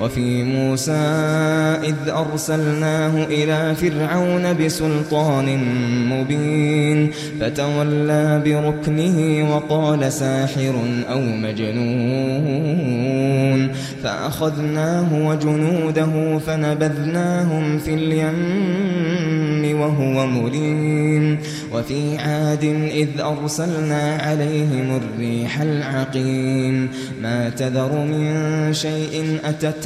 وفي موسى إذ أرسلناه إلى فرعون بسلطان مبين فتولى بركنه وقال ساحر أو مجنون فأخذناه وجنوده فنبذناهم في اليم وهو مرين وفي عاد إذ أرسلنا عليهم الريح العقيم ما تذر من شيء أتت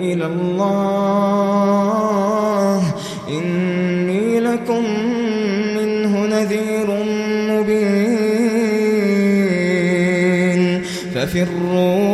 إلى الله. إني لكم منه نذير مبين. ففروا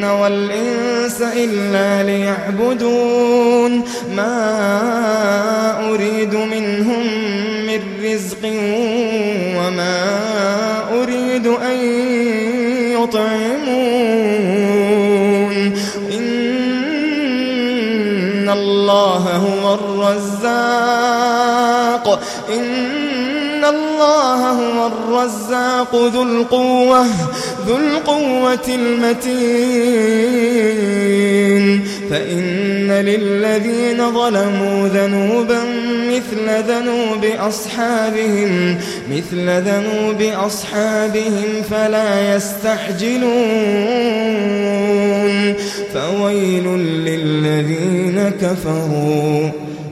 الجن والإنس إلا ليعبدون ما أريد منهم من رزق وما أريد أن يطعمون. إن الله هو الرزاق. إن الله هو الرزاق ذو القوة ذو القوة المتين. فإن للذين ظلموا ذنوبا مثل ذنوب أصحابهم مثل ذنوب أصحابهم فلا يستعجلون. فويل للذين كفروا.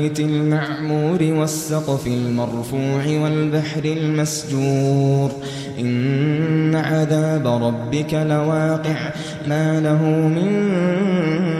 البيت المعمور والسقف المرفوع والبحر المسجور. إن عذاب ربك لواقع. ما له من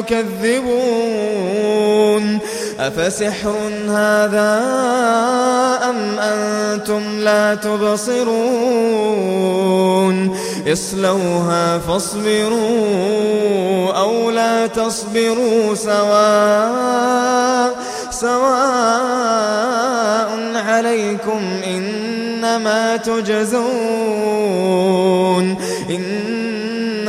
تكذبون أفسحر هذا أم أنتم لا تبصرون؟ اصلوها فاصبروا أو لا تصبروا سواء سواء عليكم إنما تجزون. إن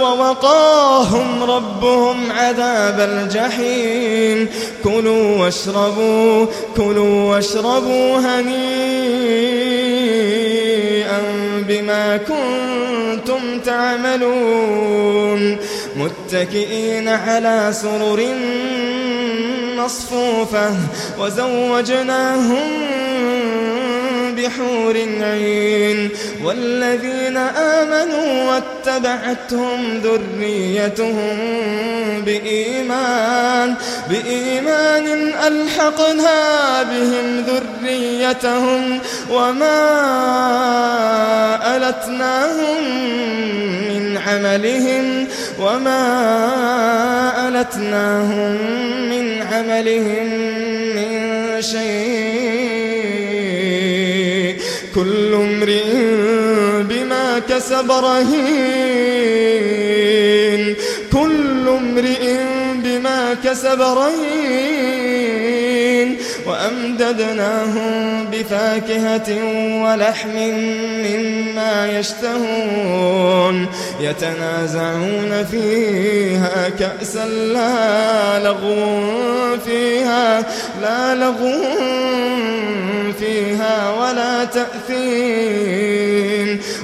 ووقاهم ربهم عذاب الجحيم. كلوا واشربوا كلوا واشربوا هنيئا بما كنتم تعملون. متكئين على سرر مصفوفة وزوجناهم بحور عين والذين آمنوا واتبعتهم ذريتهم بإيمان بإيمان ألحقنا بهم ذريتهم وما ألتناهم من عملهم وما ألتناهم من عملهم من شيء كل امرئ بما كسب رهين. كل امرئ بما كسب رهين. وأمددناهم بفاكهة ولحم مما يشتهون يتنازعون فيها كأسا لا لغو فيها لا لغو فيها ولا تأثير